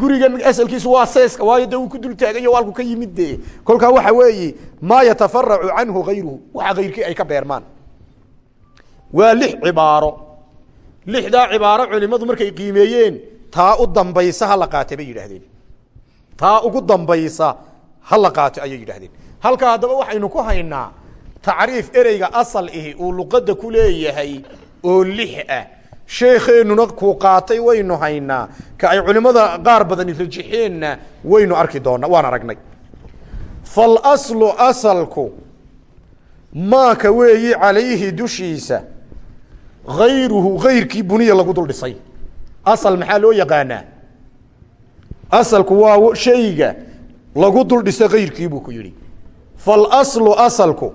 Gurigan asalkiisu waa seeska waayo dee uu ku dul taagayo waalku ka yimid dee. Kolkaa waxa weeye maa yatafaracu canhu gayruhu waxa kayrkii ay ka beermaan. Waa lix cibaaro. Lixdaa cibaaro culimadu markay qiimeeyeen taa u dambaysa hala qaate bay yidhaahdeen. Taa ugu dambaysa hala qaato ayay yidhahdeen halkaa haddaba waxaynu ku haynaa tacriif ereyga asal ihi uu luqadda ku leeyahay oo lix ah sheekeennuna kuu qaatay waynu haynaa. Ka ay culimmada qaar badani rajixeenna waynu arki doonaa waan aragnay. Falaslu asalku maaka weeyi calayhi dushiisa. Hayruhu kayrkii buniya lagu dul dhisay. Asal maxaa loo yaqaanaa? Asalku waa shayga lagu dul dhisa kayrkii buu ku yidhi. Falaslu asalku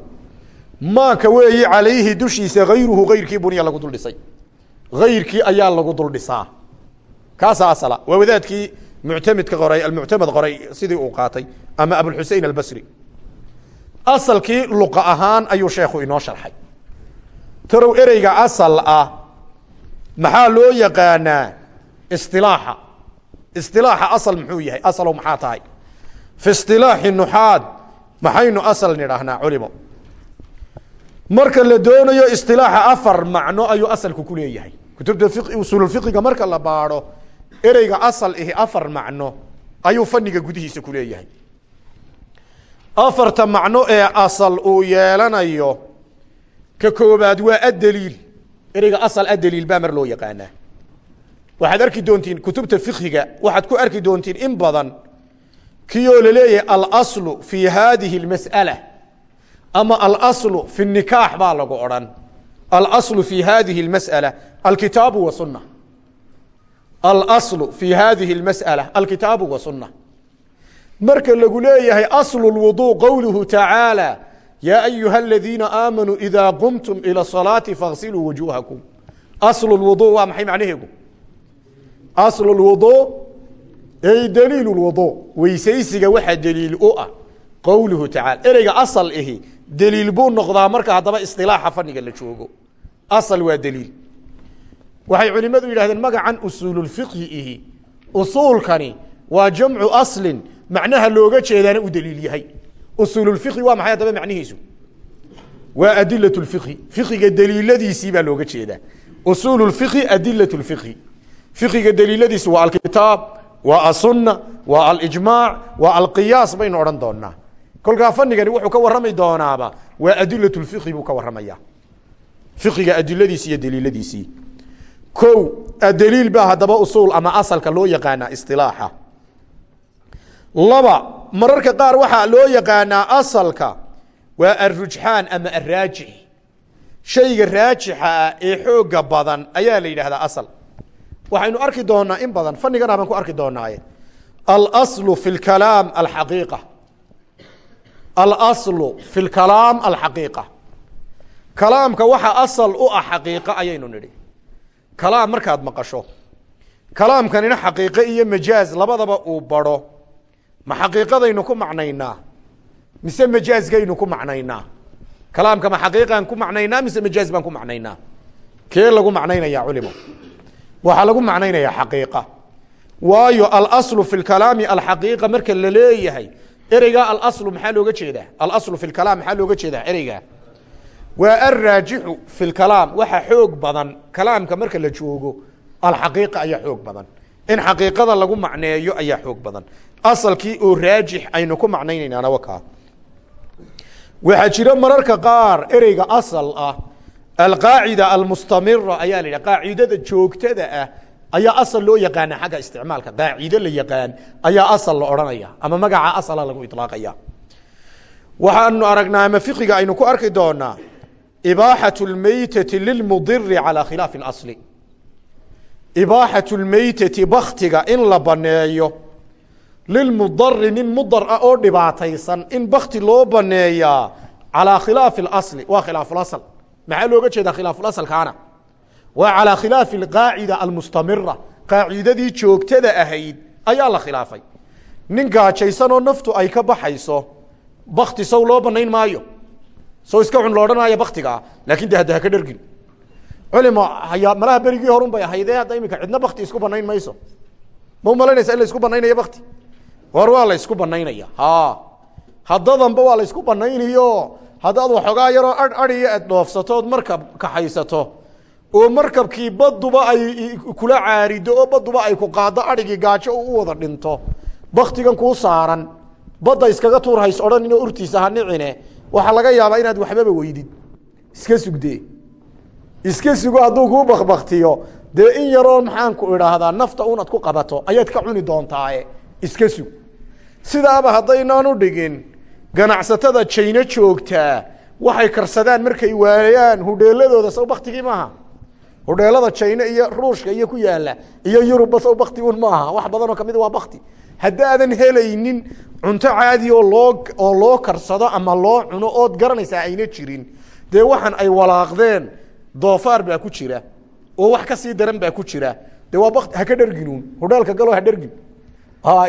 maaka weeyi calayhi dushiisa. Hayruhu kayrkii buniya lagu dul dhisay ayrkii ayaa lagu dul dhisaa. Kaasaa asala. Waa wadaadkii muctamidka qoray almuctamad qoray sidii uu qaatay ama abulxusein albasri. Asalkii luqa ahaan ayuu sheekhu inoo sharxay. Tarow ereyga asal ah maxaa loo yaqaanaa isilaaxa isilaaxa asal muxuu yahay? Asalow maxaa tahay? Fi isilaaxi nuxaad maxaynu asal nidhaahnaa culimo marka la doonayo isilaaxa afar macno ayuu asalku ku leeyahay kutubta usuulfiqiga marka la baadho ereyga asal ihi afar macno ayuu faniga gudihiisa ku leeyahay. Afarta macno ee asal uu yeelanayo ka koobaad waa addaliil. Ereyga asal addaliil baa mar loo yaqaanaa. Waxaad arki doontiin kutubta fikhiga waxaad ku arki doontiin in badan kiyoo la leeyahay alaslu fi hadihi اlmas'ala ama alaslu fi nikaax baa lagu odhan alaslu fi hadihi اlmas'ala alkitaabu wa suna alaslu fi hadihi اlmas'ala alkitaabu wa suna marka lagu leeyahay aslu اlwudu qowluhu tacaalى yaa ayuha aladiina aamanuu ida qumtum ilى الصalaati faغsiluu wujuhakum aslu اlwudu waa maxay macnaheegu aslu اlwudu ay daliil اlwudu weysaysiga waxaa daliil u ah qowluhu tacala ereyga asal ihi daliil buu noqdaa marka haddaba isilaaxa faniga la joogo asal waa daliil. Waxay culimadu yidhahdeen magacan usuululfiqhi ihi. Usuulkani waa jamcu aslin macnaha looga jeedaana u daliil yahay. Usuululfiqhi waa maxay haddaba macnihiisu? Waa adilat lfiqhi fiqiga daliiladiisii baa looga jeedaa. Usuululfiqhi adilat lfiqhi fiqiga daliiladiisu waa alkitaab waa asunna waa alijmaac waa alqiyaas baynu odhan doonaa kolkaa fanigani wuxuu ka warrami doonaaba waa adilat lfiqhi buu ka warramaya fiqiga adiladiisi iyo daliiladiisii ko adaliil baa haddaba usuul ama asalka loo yaqaanaa isilaaxa laba mararka qaar waxaa loo yaqaanaa asalka waa arujxaan ama araajix shayga raajixa ah ee xooga badan ayaa la yidhahdaa asal. Waxaynu arki doonaa in badan fanigana baan ku arki doonaaye. Alslu fi lkalaam alxaqiiqa. Alaslu fi lkalaam alxaqiiqa kalaamka waxa asal u ah xaqiiqo ayaynu nidhi. Kalaam markaad maqasho. Kalaamkanina xaqiiqo iyo majaaz labadaba uu baro. Ma xaqiiqadaynu ku macnaynaa? Mise majaazkaynu ku macnaynaa? Kalaamka ma xaqiiqaan ku macnaynaa mise majaaz baan ku macnaynaa? Kee lagu macnaynaya culimo waxaa lagu macnaynayaa xaqiiqa. Waayo alaslu fi lkalaami alxaqiiqa marka la leeyahay ereygaa alaslu maxaa looga jeedaa? Alaslu fi lkalaam maxaa looga jeedaa ereygaa waa alraajixu fi lkalaam waxa xoog badan. Kalaamka marka la joogo alxaqiiqa ayaa xoog badan. In xaqiiqada lagu macneeyo ayaa xoog badan. Asalkii oo raajix aynu ku macnaynaynaana wakaa waxaa jira mararka qaar ereyga asal ah. Alqaacida almustamira ayaa la yidhaha. Qaacidada joogtada ah ayaa asal loo yaqaana xagga isticmaalka. Qaacido la yaqaan ayaa asal la odhanaya ama magaca asala lagu ilaaqaya waxaanu aragnaa ama fiqiga aynu ku arki doonaa ibaaxat lmeytati lilmudiri calaa khilaafi اlasli ibaaxat lmeytati baktiga in la baneeyo lilmudari nin mudar ah oo dhibaataysan in bakti loo baneeyaa calaa khilaafi اlasli waa khilaafulasl maxaa looga jeedaa khilaafuasalkaana waa calaa khilaafi alqaacida almustamira qaacidadii joogtada ahayd ayaa la khilaafay nin gaajaysanoo naftu ay ka baxayso bakti sow loo banayn maayo sow iska cun loodhanaayo baktigaa laakin de hadda haka culimo haya malaha berigii horun bay ahaydee hadda imika cidna bakti isku banayn mayso. Ma umalaynaysa in la isku banaynayo bakti war waa la isku banaynaya ha haddadanba waa la isku banaynayo haddaad waxoogaa yaroo adh adhiyo aad dhoofsatood markab kaxaysato oo markabkii baduba ay kula caarido oo baduba ay ku qaaddo adhigii gaajo u wada dhinto. Baktigan kuu saaran. Badda iskaga tuur hays odhan inoo urtiisa ha nicine waxaa laga yaabaa inaad waxbaba weydid. Iska sugdee iska sugo hadduu kuu bakbaktiyo dee in yaroo maxaanku idhaahdaa nafta unaad ku qabato ayaad ka cuni doontaaye. Iska sug. Sidaaba haddaynaan u dhigin ganacsatada jayno joogtaa waxay karsadaan markay waayaan hudheeladooda sow baktigii maaha. Hudheelada jayno iyo ruushka iyo ku yaalla iyo yurubba sow bakti un maaha. Wax badanoo ka mid waa bakti haddaadan helaynin cunto caadi oo loo oo loo karsado ama loo cuno ood garanaysaa ayna jirin. Dee waxaan ay walaaqdeen doofaar baa ku jira oo wax ka sii daran baa ku jira. De waa bakt haka dherginuun hudheelka galoo ha dhergin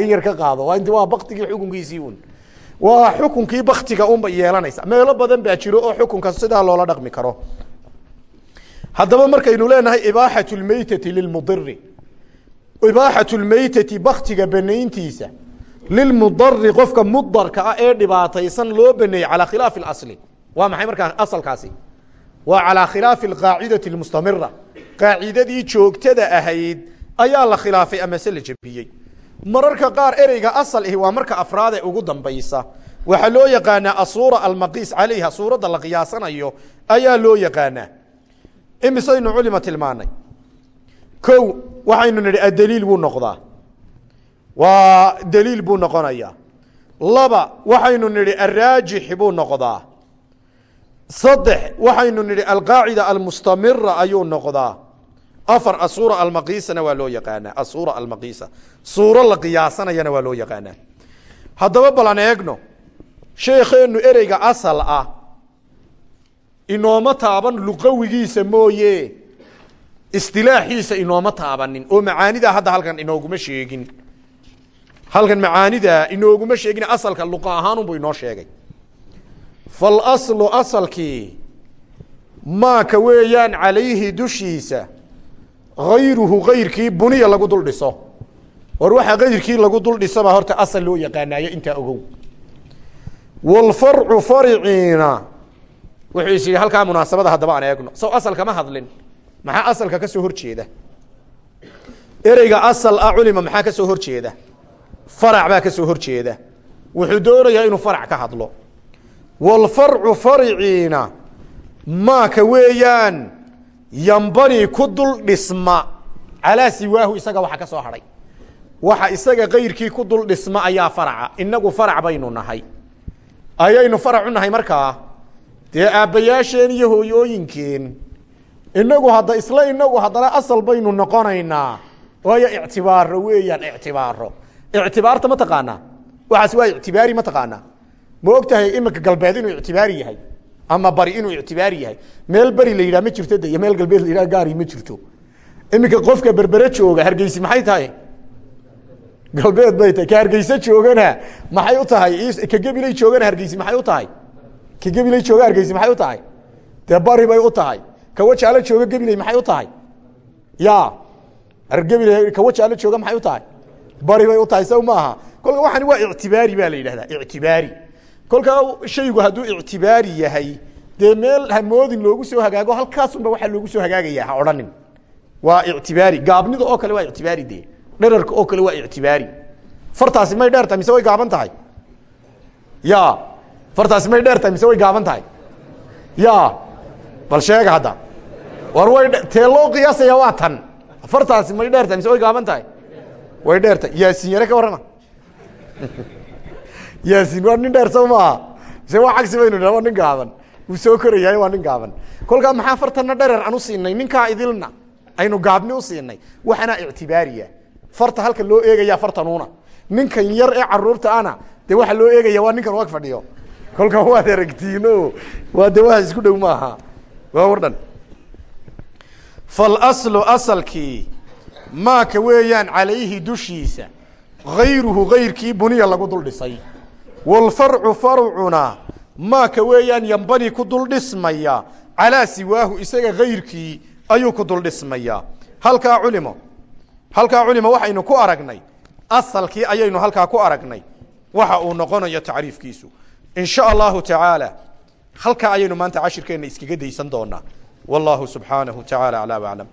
in yar ka qaado. Waa inti waa baktigii xukunkiisii un waa xukunkii baktiga unba yeelanaysa. Meelo badan baa jiro oo xukunka sidaa loola dhaqmi karo. Haddaba markaynu leenahay ibaaxat lmeytati lilmudiri ibaaxat lmeytati baktiga banayntiisa lilmudari qofka mudarka ah ee dhibaataysan loo baneeyey calaa khilaafi asli waa maxay markaa asalkaasi? Waa calaa khilaafi alqaacidati almustamira qaacidadii joogtada ahayd ayaa la khilaafay amase la jebiyey mararka qaar ereyga asal ihi waa marka afraade ugu dambaysa. Waxaa loo yaqaanaa asuura almaqiis calayha suuradda la qiyaasanayo ayaa loo yaqaanaa. Imisaynu culima tilmaanay kow waxaynu nidhi adaliil buu noqdaa. Waa daliil buu noqonayaa laba waxaynu nidhi araajix buu noqdaa. Saddex waxaynu nidhi alqaacida almustamira ayuu noqdaa. Afar asuura almaqiisana waa loo yaqaanaa. Asuura almaqiisa. Suuro la qiyaasanayana waa loo yaqaanaa. Haddaba balan eegno sheekheenu ereyga asal ah inooma taaban luqawigiisa mooye istilaaxiisa inooma taabanin oo macaanidaa hadda halkan inooguma sheegin. Halkan macaanidaa inooguma sheegin asalka luqa ahaanunbu inoo sheegay. Falaslu asalkii maaka weeyaan calayhi dushiisa hayruhu kayrkii buniya lagu dul dhiso. War waxaa kayrkii lagu dul dhisabaa horta asal loo yaqaanaayo intaa ogow. Walfarcu fariciina wuxuu is yidhi halkaa munaasabada haddaba aan eegno. Sow asal kama hadlin maxaa asalka ka soo hor jeeda? Ereyga asal ah culima maxaa ka soo hor jeeda? Farac baa ka soo hor jeeda. Wuxuu doonayaa inuu farac ka hadlo. Walfarcu fariciina maaka weeyaan yambani ku dul dhisma. Calaa siwaahu isaga waxa ka soo hadhay. Waxa isaga kayrkii ku dul dhisma ayaa faraca. Inagu farac baynu nahay. Ayaynu farac u nahay markaa. Dee aabbayaasheen iyo hooyooyinkeen inagu hadda isla inagu haddana asal baynu noqonaynaa. Waayo ictibaaro weeyaan ictibaaro ictibaarta ma taqaanaa. Waxaas waa ictibaari ma taqaanaa. Ma og tahay iminka galbeed inuu ictibaari yahay? Ama bari inuu ictibaari yahay? Meel beri la yidhah ma jirto de meel galbeed la yidhah gaari ma jirto. Iminka qofka berbere jooga hargeysi maxay tahay? Galbeed bay tahay. Ka joogana maxay u tahay? Ka gebilay joogana hargeysi maxay u tahay? Ka gebilay jooga hargeysi maxay u tahay? Dee bay u tahay ka wajaalo jooga gebiley maxay u tahay? Ya. Gebile ka wajaalo jooga maxay u tahay? Bari bay u tahay maaha kolka waxani waa ictibaari baa la ictibaari. Kolkaa shaygu hadduu ictibaari yahay dee hamoodin loogu soo hagaago halkaasunba waxaa loogu soo hagaagaya ha waa ictibaari. Gaabnida oo kale waa ictibaari de dherarka oo kale waa ictibaari. Fartaasi may dheer mise way gaaban tahay? Ya. Fartaasi may dheer mise way gaaban tahay? Ya. Bal sheega hadda war way tee loo qiyaasaya waa tan. Fartaasi may dheer tahay mise way gaaban tahay? Way dheer tahay yaasiin yare ka warrama [LAUGHS] yaasiin waa nin dheer soo maaha mise waa cagsi baynu dha waa nin gaaban. Wuu soo korayahay waa nin gaaban. Kolkaa maxaa fartana dherer aan u siinay? Ninkaa idilna aynu gaabni u siinay. Waxaana ictibaariya. Farta halka loo eegaya fartanuuna ninkan yar ee carruurta ana dee waxaa loo eegaya waa ninkan wag fadhiyo. Kolkaa waad aragtiino waa de waa isku dhow maaha. Waa wardhan falaslu asalkii maaka weeyaan calayhi dushiisa hayruhu kayrkii buniya lagu dul dhisay. Walfarcu farcuna maaka weeyaan yambani ku dul dhismaya calaa siwaahu isaga kayrkii ayuu ku dul dhismaya. Halkaa culimo halkaa culimo waxaynu ku aragnay. Asalkii ayaynu halkaa ku aragnay. Waxa uu noqonayo tacriifkiisu. In sha allahu tacaala halkaa ayaynu maanta cashirkeenna iskaga daysan doonaa wallahu subxaanahu tacaala aclaa waclam